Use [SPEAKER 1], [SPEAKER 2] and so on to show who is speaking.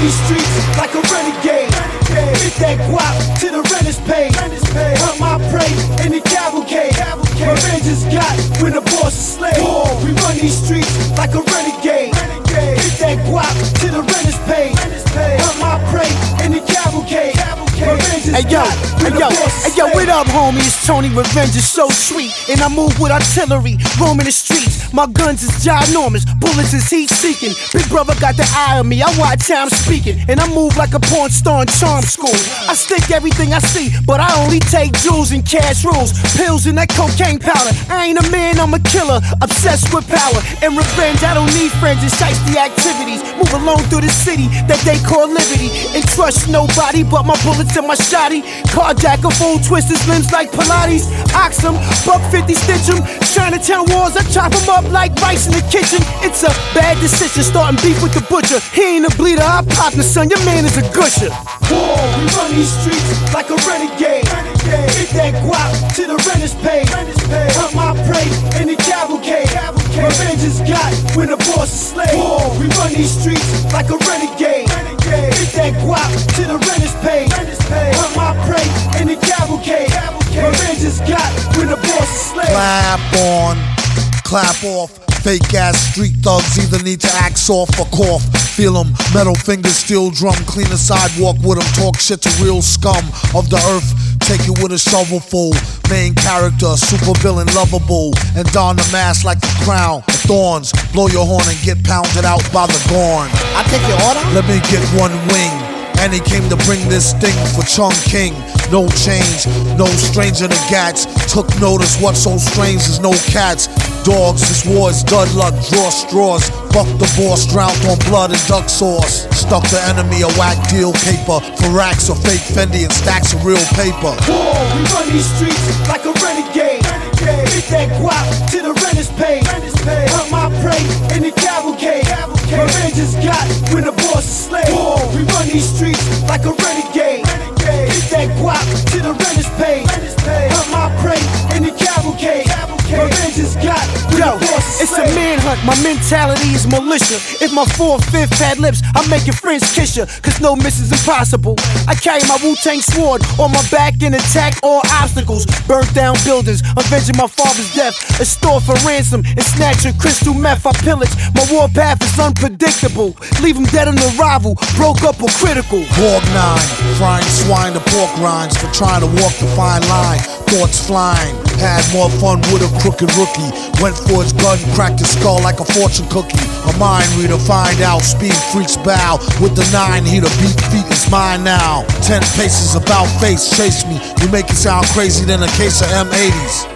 [SPEAKER 1] these streets like a renegade. Get that guap to the rent is paid. Hunt my prey in the cavalcade. Revenge is got when the boss is slave. We run these streets like a
[SPEAKER 2] Hey yo, hey yo, hey yo, what up, homie? It's Tony. Revenge is so sweet, and I move with artillery, roaming the streets. My guns is ginormous, bullets is heat seeking. Big brother got the eye on me. I watch how I'm speaking, and I move like a porn star in charm school. I stick everything I see, but I only take jewels and cash rules, pills and that cocaine powder. I ain't a man, I'm a killer, obsessed with power and revenge. I don't need friends, it's the activities. Move alone through the city that they call liberty, and trust nobody but my bullets and my shotty. Carjack a fool, twist his limbs like Pilates. Ox 'em, buck 50 stitch 'em. Chinatown Wars, I chop 'em up like rice in the kitchen. It's a bad decision, starting beef with the butcher. He ain't a bleeder, I pop the son, your man is a gusher.
[SPEAKER 1] War, we run these streets like a renegade. Get that guap to the rent is paid. Hunt my prey in the cavalcade. Revenge is got when the boss is slave. War, we run these streets like a renegade. Get that guap to the rent Revenge when the boss is slave.
[SPEAKER 3] Clap on, clap off. Fake ass street thugs either need to act soft or cough. Feel 'em, metal fingers, steel drum. Clean the sidewalk with 'em. Talk shit to real scum of the earth. Take it with a shovelful. Main character, super villain, lovable. And don the mask like the crown. of Thorns, blow your horn and get pounded out by the gorn.
[SPEAKER 2] I take your order?
[SPEAKER 3] Let me get one wing. And he came to bring this thing for Chung King. No change, no stranger to gats. Took notice what's so strange is no cats. Dogs, this war is dud luck, draw straws. Buck the boss, drowned on blood and duck sauce. Stuck the enemy a whack deal paper. For racks of fake Fendi and stacks of real paper.
[SPEAKER 1] War, we run these streets like a renegade. Get that guap to the rent is paid. Hunt my prey in the cavalcade. Revenge is got when the boss is slave. We run these streets like a renegade. Get that guap to the rent is paid. Hunt my prey
[SPEAKER 2] it's a manhunt. My mentality is militia. If my fourth, fifth had lips, I'm making friends kiss ya. Cause no miss is impossible. I carry my Wu Tang sword on my back and attack all obstacles. Burnt down buildings, avenging my father's death. A store for ransom and snatching crystal meth. I pillage. My war path is unpredictable. Leave him dead on arrival, broke up or critical.
[SPEAKER 3] Borg nine, frying swine to pork rinds for trying to walk the fine line. Thoughts flying, had more fun with a crooked rookie. Went for his gun, cracked his skull like a fortune cookie. A mind reader, find out, speed freaks bow. With the nine, he the beat feet is mine now. Ten paces about face, chase me. You make it sound crazy than a case of M80s.